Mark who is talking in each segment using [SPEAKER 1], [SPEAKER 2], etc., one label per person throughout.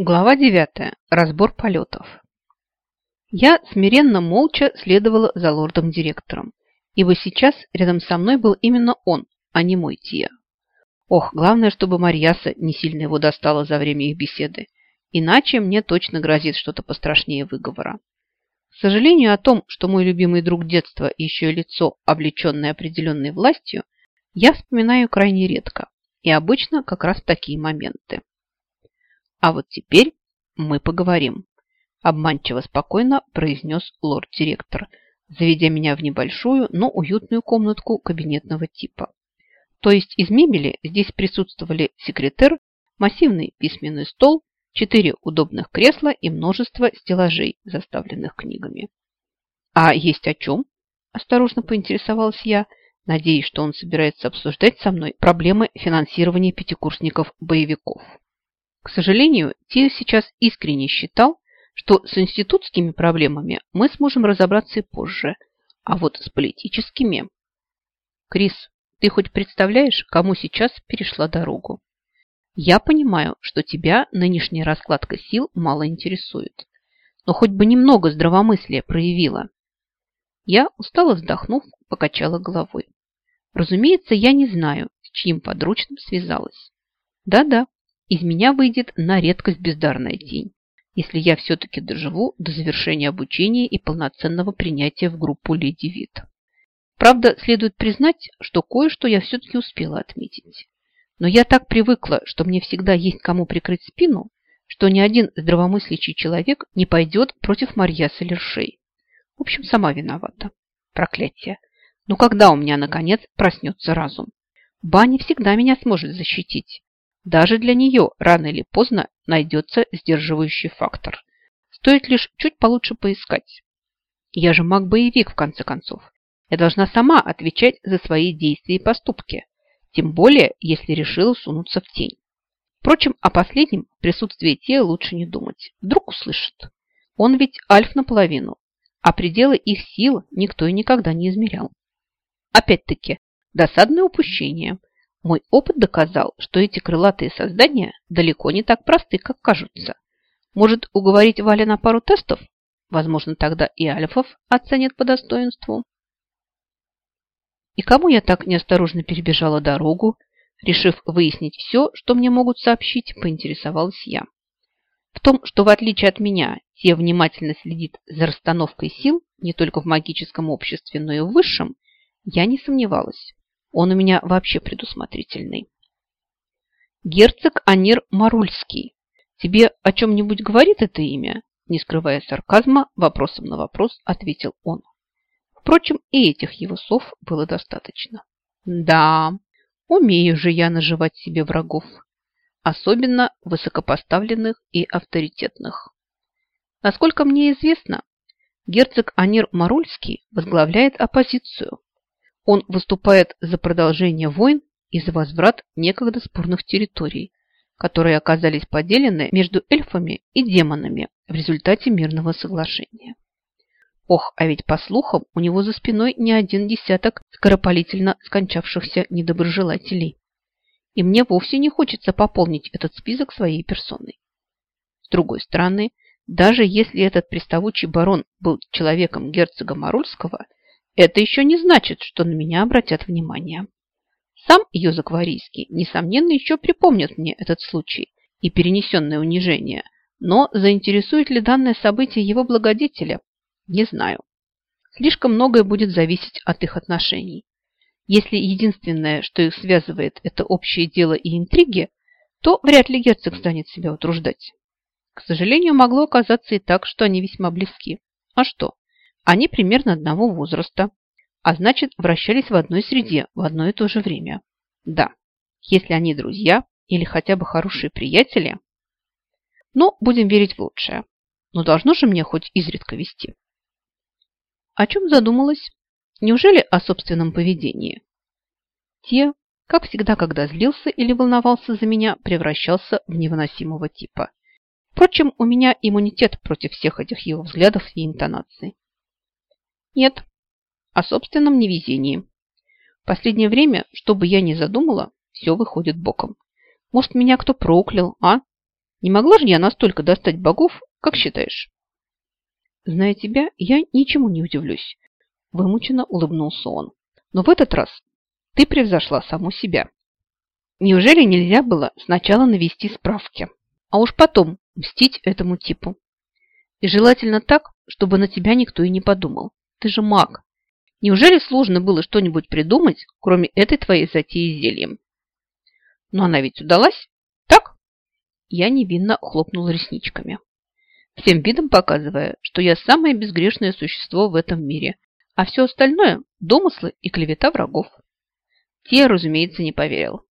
[SPEAKER 1] Глава 9. Разбор полетов. Я смиренно молча следовала за лордом-директором, ибо сейчас рядом со мной был именно он, а не мой Тия. Ох, главное, чтобы Марьяса не сильно его достала за время их беседы, иначе мне точно грозит что-то пострашнее выговора. К сожалению, о том, что мой любимый друг детства еще и лицо, облеченное определенной властью, я вспоминаю крайне редко и обычно как раз в такие моменты. А вот теперь мы поговорим. Обманчиво спокойно произнес лорд-директор, заведя меня в небольшую, но уютную комнатку кабинетного типа. То есть из мебели здесь присутствовали секретер, массивный письменный стол, четыре удобных кресла и множество стеллажей, заставленных книгами. «А есть о чем?» – осторожно поинтересовалась я, надеясь, что он собирается обсуждать со мной проблемы финансирования пятикурсников-боевиков. К сожалению, Тио сейчас искренне считал, что с институтскими проблемами мы сможем разобраться и позже, а вот с политическими... Крис, ты хоть представляешь, кому сейчас перешла дорогу? Я понимаю, что тебя нынешняя раскладка сил мало интересует, но хоть бы немного здравомыслия проявила. Я, устало вздохнув, покачала головой. Разумеется, я не знаю, с чьим подручным связалась. Да-да, из меня выйдет на редкость бездарная тень, если я все-таки доживу до завершения обучения и полноценного принятия в группу Леди Вит. Правда, следует признать, что кое-что я все-таки успела отметить. Но я так привыкла, что мне всегда есть кому прикрыть спину, что ни один здравомыслящий человек не пойдет против Марьяса Лершей. В общем, сама виновата. Проклятие. Но когда у меня, наконец, проснется разум? Баня всегда меня сможет защитить. Даже для нее рано или поздно найдется сдерживающий фактор. Стоит лишь чуть получше поискать. Я же маг-боевик, в конце концов. Я должна сама отвечать за свои действия и поступки. Тем более, если решила сунуться в тень. Впрочем, о последнем присутствии те лучше не думать. Вдруг услышит. Он ведь альф наполовину, а пределы их сил никто и никогда не измерял. Опять-таки, досадное упущение. Мой опыт доказал, что эти крылатые создания далеко не так просты, как кажутся. Может, уговорить Валя на пару тестов? Возможно, тогда и альфов оценят по достоинству. И кому я так неосторожно перебежала дорогу, решив выяснить все, что мне могут сообщить, поинтересовалась я. В том, что в отличие от меня, те внимательно следит за расстановкой сил не только в магическом обществе, но и в высшем, я не сомневалась. Он у меня вообще предусмотрительный. Герцог Анир Марульский. Тебе о чем-нибудь говорит это имя? Не скрывая сарказма, вопросом на вопрос ответил он. Впрочем, и этих его слов было достаточно. Да, умею же я наживать себе врагов, особенно высокопоставленных и авторитетных. Насколько мне известно, герцог Анир Марульский возглавляет оппозицию, он выступает за продолжение войн и за возврат некогда спорных территорий, которые оказались поделены между эльфами и демонами в результате мирного соглашения. Ох, а ведь по слухам у него за спиной не один десяток скоропалительно скончавшихся недоброжелателей. И мне вовсе не хочется пополнить этот список своей персоной. С другой стороны, даже если этот приставучий барон был человеком герцога Марульского – это еще не значит, что на меня обратят внимание. Сам Йозак Варийский, несомненно, еще припомнит мне этот случай и перенесенное унижение, но заинтересует ли данное событие его благодетеля, не знаю. Слишком многое будет зависеть от их отношений. Если единственное, что их связывает, это общее дело и интриги, то вряд ли герцог станет себя утруждать. К сожалению, могло оказаться и так, что они весьма близки. А что? Они примерно одного возраста, а значит, вращались в одной среде в одно и то же время. Да, если они друзья или хотя бы хорошие приятели, но будем верить в лучшее. Но должно же мне хоть изредка вести. О чем задумалась? Неужели о собственном поведении? Те, как всегда, когда злился или волновался за меня, превращался в невыносимого типа. Впрочем, у меня иммунитет против всех этих его взглядов и интонаций. Нет, о собственном невезении. В последнее время, что бы я ни задумала, все выходит боком. Может, меня кто проклял, а? Не могла же я настолько достать богов, как считаешь? Зная тебя, я ничему не удивлюсь. Вымученно улыбнулся он. Но в этот раз ты превзошла саму себя. Неужели нельзя было сначала навести справки, а уж потом мстить этому типу? И желательно так, чтобы на тебя никто и не подумал. Ты же маг. Неужели сложно было что-нибудь придумать, кроме этой твоей затеи с зельем? Но она ведь удалась, так? Я невинно хлопнула ресничками, всем видом показывая, что я самое безгрешное существо в этом мире, а все остальное – домыслы и клевета врагов. Те, разумеется, не поверил.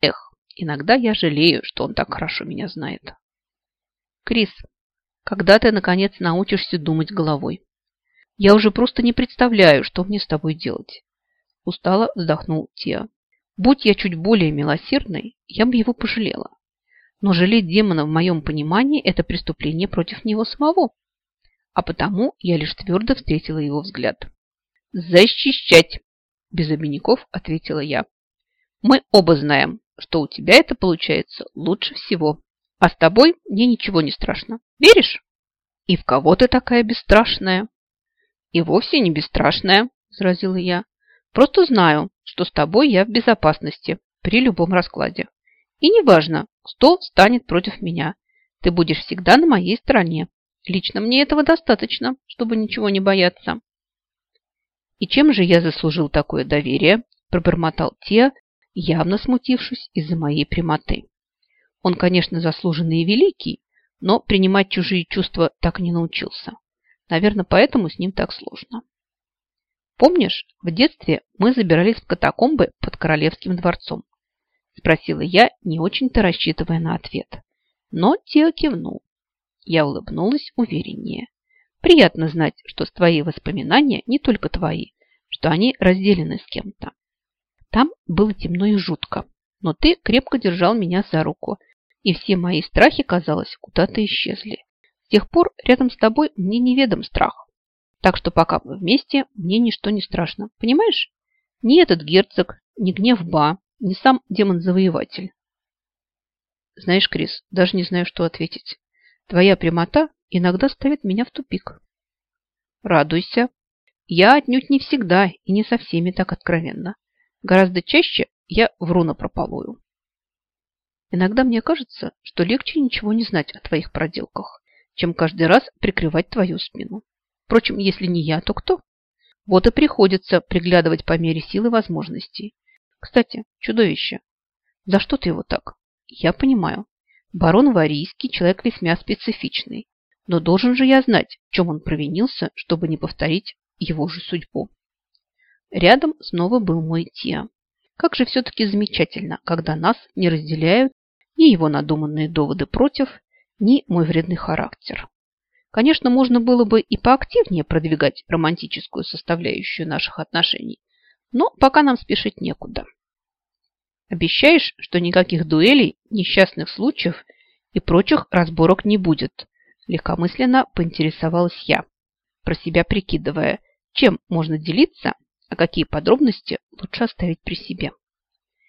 [SPEAKER 1] Эх, иногда я жалею, что он так хорошо меня знает. Крис, когда ты, наконец, научишься думать головой? Я уже просто не представляю, что мне с тобой делать. Устало вздохнул Тиа. Будь я чуть более милосердной, я бы его пожалела. Но жалеть демона в моем понимании – это преступление против него самого. А потому я лишь твердо встретила его взгляд. «Защищать!» – без обиняков ответила я. «Мы оба знаем, что у тебя это получается лучше всего. А с тобой мне ничего не страшно. Веришь? И в кого ты такая бесстрашная? И вовсе не бесстрашная, возразила я. Просто знаю, что с тобой я в безопасности при любом раскладе. И неважно, кто станет против меня. Ты будешь всегда на моей стороне. Лично мне этого достаточно, чтобы ничего не бояться. И чем же я заслужил такое доверие? Пробормотал Те, явно смутившись из-за моей прямоты. Он, конечно, заслуженный и великий, но принимать чужие чувства так и не научился. Наверное, поэтому с ним так сложно. Помнишь, в детстве мы забирались в катакомбы под королевским дворцом? Спросила я, не очень-то рассчитывая на ответ. Но Тео кивнул. Я улыбнулась увереннее. Приятно знать, что твои воспоминания не только твои, что они разделены с кем-то. Там было темно и жутко, но ты крепко держал меня за руку, и все мои страхи, казалось, куда-то исчезли. Тех пор рядом с тобой мне неведом страх. Так что пока мы вместе, мне ничто не страшно. Понимаешь? Ни этот герцог, ни гнев Ба, ни сам демон-завоеватель. Знаешь, Крис, даже не знаю, что ответить. Твоя прямота иногда ставит меня в тупик. Радуйся. Я отнюдь не всегда и не со всеми так откровенно. Гораздо чаще я вру напропалую. Иногда мне кажется, что легче ничего не знать о твоих проделках, чем каждый раз прикрывать твою спину. Впрочем, если не я, то кто? Вот и приходится приглядывать по мере силы возможностей. Кстати, чудовище, за что ты его так? Я понимаю. Барон Варийский человек весьма специфичный, но должен же я знать, в чем он провинился, чтобы не повторить его же судьбу. Рядом снова был мой Тиа. Как же все-таки замечательно, когда нас не разделяют ни его надуманные доводы против, ни мой вредный характер. Конечно, можно было бы и поактивнее продвигать романтическую составляющую наших отношений, но пока нам спешить некуда. Обещаешь, что никаких дуэлей, несчастных случаев и прочих разборок не будет? Легкомысленно поинтересовалась я, про себя прикидывая, чем можно делиться, а какие подробности лучше оставить при себе.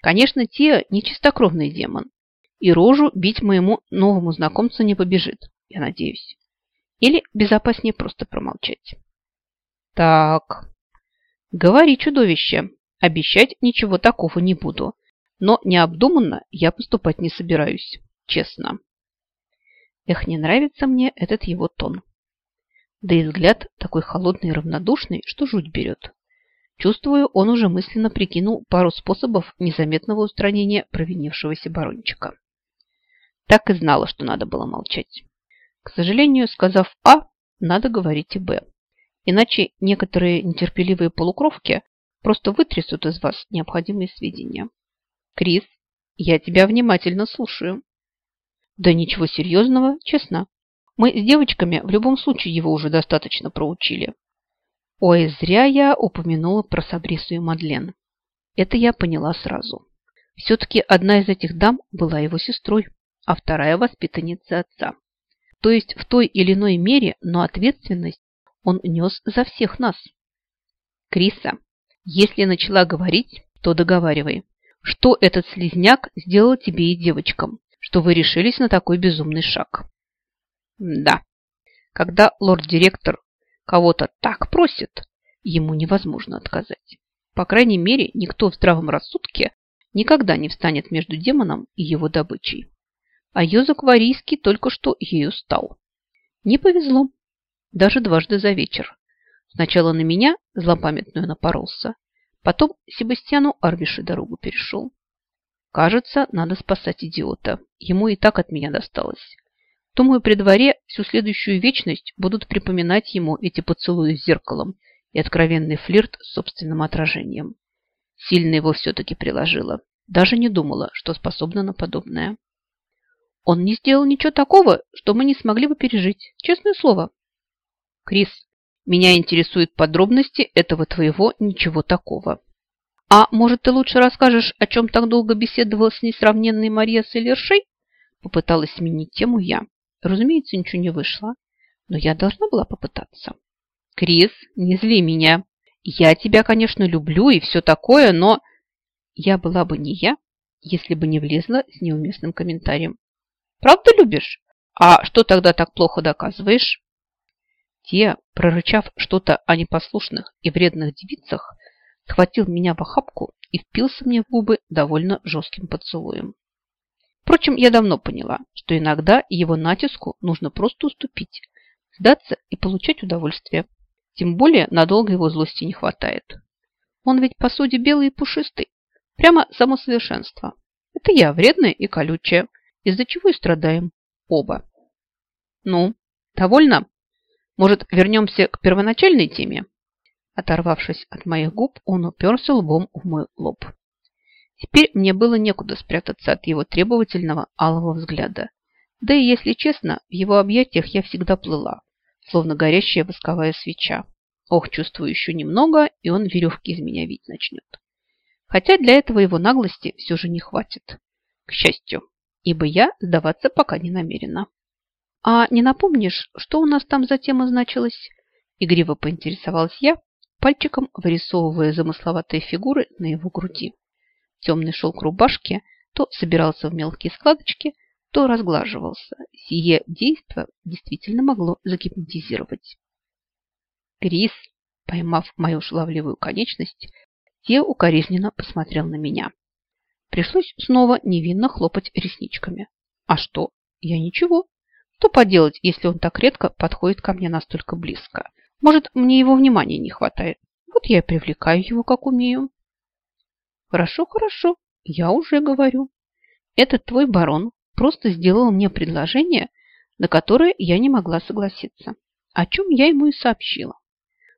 [SPEAKER 1] Конечно, Тия не чистокровный демон, и рожу бить моему новому знакомцу не побежит, я надеюсь. Или безопаснее просто промолчать. Так, говори, чудовище, обещать ничего такого не буду, но необдуманно я поступать не собираюсь, честно. Эх, не нравится мне этот его тон. Да и взгляд такой холодный и равнодушный, что жуть берет. Чувствую, он уже мысленно прикинул пару способов незаметного устранения провинившегося барончика. Так и знала, что надо было молчать. К сожалению, сказав А, надо говорить и Б. Иначе некоторые нетерпеливые полукровки просто вытрясут из вас необходимые сведения. Крис, я тебя внимательно слушаю. Да ничего серьезного, честно. Мы с девочками в любом случае его уже достаточно проучили. Ой, зря я упомянула про Сабрису и Мадлен. Это я поняла сразу. Все-таки одна из этих дам была его сестрой а вторая воспитанница отца. То есть в той или иной мере, но ответственность он нес за всех нас. Криса, если начала говорить, то договаривай. Что этот слезняк сделал тебе и девочкам? что вы решились на такой безумный шаг. Да, когда лорд-директор кого-то так просит, ему невозможно отказать. По крайней мере, никто в здравом рассудке никогда не встанет между демоном и его добычей. А Йозак Варийский только что ею стал. Не повезло. Даже дважды за вечер. Сначала на меня, злопамятную, напоролся. Потом Себастьяну Арвиши дорогу перешел. Кажется, надо спасать идиота. Ему и так от меня досталось. Думаю, при дворе всю следующую вечность будут припоминать ему эти поцелуи с зеркалом и откровенный флирт с собственным отражением. Сильно его все-таки приложила. Даже не думала, что способна на подобное. Он не сделал ничего такого, что мы не смогли бы пережить. Честное слово. Крис, меня интересуют подробности этого твоего ничего такого. А может, ты лучше расскажешь, о чем так долго беседовал с несравненной Мария Селершей? Попыталась сменить тему я. Разумеется, ничего не вышло, но я должна была попытаться. Крис, не зли меня. Я тебя, конечно, люблю и все такое, но... Я была бы не я, если бы не влезла с неуместным комментарием. Правда любишь? А что тогда так плохо доказываешь? Те, прорычав что-то о непослушных и вредных девицах, схватил меня в охапку и впился мне в губы довольно жестким поцелуем. Впрочем, я давно поняла, что иногда его натиску нужно просто уступить, сдаться и получать удовольствие. Тем более надолго его злости не хватает. Он ведь по сути белый и пушистый. Прямо само совершенство. Это я, вредная и колючая, из-за чего и страдаем оба. Ну, довольно? Может, вернемся к первоначальной теме? Оторвавшись от моих губ, он уперся лбом в мой лоб. Теперь мне было некуда спрятаться от его требовательного алого взгляда. Да и, если честно, в его объятиях я всегда плыла, словно горящая восковая свеча. Ох, чувствую еще немного, и он веревки из меня видеть начнет. Хотя для этого его наглости все же не хватит. К счастью ибо я сдаваться пока не намерена. «А не напомнишь, что у нас там за тема значилась?» Игриво поинтересовалась я, пальчиком вырисовывая замысловатые фигуры на его груди. Темный шелк рубашки то собирался в мелкие складочки, то разглаживался. Сие действо действительно могло загипнотизировать. Крис, поймав мою шаловливую конечность, те укоризненно посмотрел на меня. Пришлось снова невинно хлопать ресничками. А что? Я ничего. Что поделать, если он так редко подходит ко мне настолько близко? Может, мне его внимания не хватает? Вот я и привлекаю его, как умею. Хорошо, хорошо, я уже говорю. Этот твой барон просто сделал мне предложение, на которое я не могла согласиться, о чем я ему и сообщила.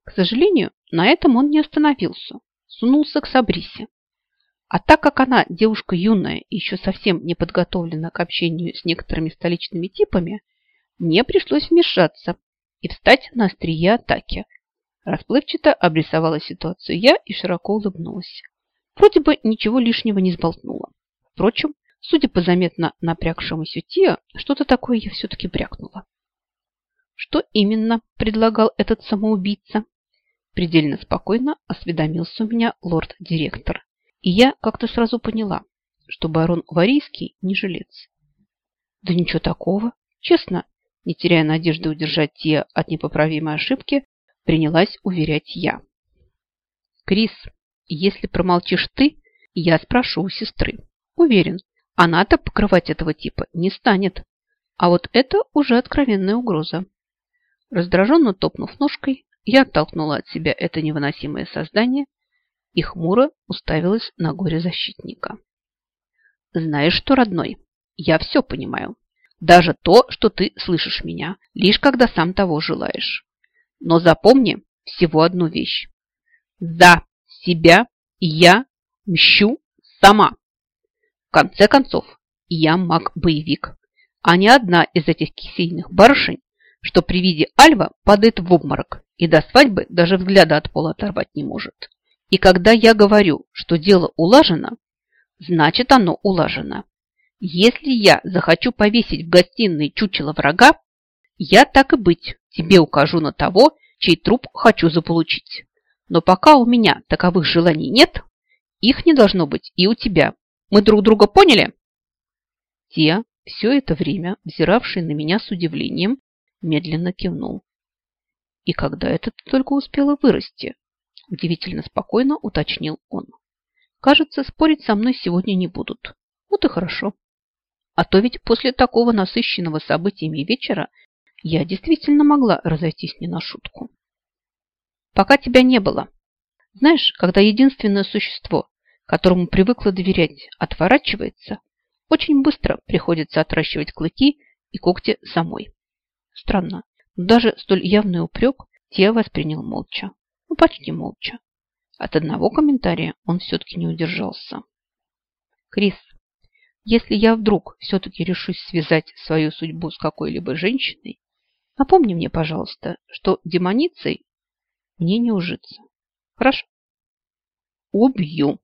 [SPEAKER 1] К сожалению, на этом он не остановился, сунулся к Сабрисе. А так как она девушка юная и еще совсем не подготовлена к общению с некоторыми столичными типами, мне пришлось вмешаться и встать на острие атаки. Расплывчато обрисовала ситуацию я и широко улыбнулась. Вроде бы ничего лишнего не сболтнула. Впрочем, судя по заметно напрягшемуся Тио, что-то такое я все-таки брякнула. Что именно предлагал этот самоубийца? Предельно спокойно осведомился у меня лорд-директор. И я как-то сразу поняла, что барон Варийский не жилец. Да ничего такого. Честно, не теряя надежды удержать те от непоправимой ошибки, принялась уверять я. Крис, если промолчишь ты, я спрошу у сестры. Уверен, она-то покрывать этого типа не станет. А вот это уже откровенная угроза. Раздраженно топнув ножкой, я оттолкнула от себя это невыносимое создание и хмуро уставилась на горе защитника. «Знаешь что, родной, я все понимаю. Даже то, что ты слышишь меня, лишь когда сам того желаешь. Но запомни всего одну вещь. За себя я мщу сама. В конце концов, я маг-боевик, а не одна из этих кисейных барышень, что при виде Альва падает в обморок и до свадьбы даже взгляда от пола оторвать не может. И когда я говорю, что дело улажено, значит оно улажено. Если я захочу повесить в гостиной чучело врага, я так и быть тебе укажу на того, чей труп хочу заполучить. Но пока у меня таковых желаний нет, их не должно быть и у тебя. Мы друг друга поняли? Те все это время взиравший на меня с удивлением, медленно кивнул. «И когда это ты только успела вырасти?» Удивительно спокойно уточнил он. «Кажется, спорить со мной сегодня не будут. Вот и хорошо. А то ведь после такого насыщенного событиями вечера я действительно могла разойтись не на шутку. Пока тебя не было. Знаешь, когда единственное существо, которому привыкла доверять, отворачивается, очень быстро приходится отращивать клыки и когти самой. Странно, но даже столь явный упрек Тео воспринял молча. Почти молча. От одного комментария он все-таки не удержался. Крис, если я вдруг все-таки решусь связать свою судьбу с какой-либо женщиной, напомни мне, пожалуйста, что демоницей мне не ужиться. Хорошо? Убью,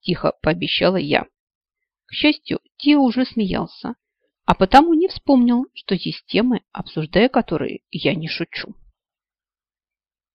[SPEAKER 1] тихо пообещала я. К счастью, Тио уже смеялся, а потому не вспомнил, что есть темы, обсуждая которые я не шучу.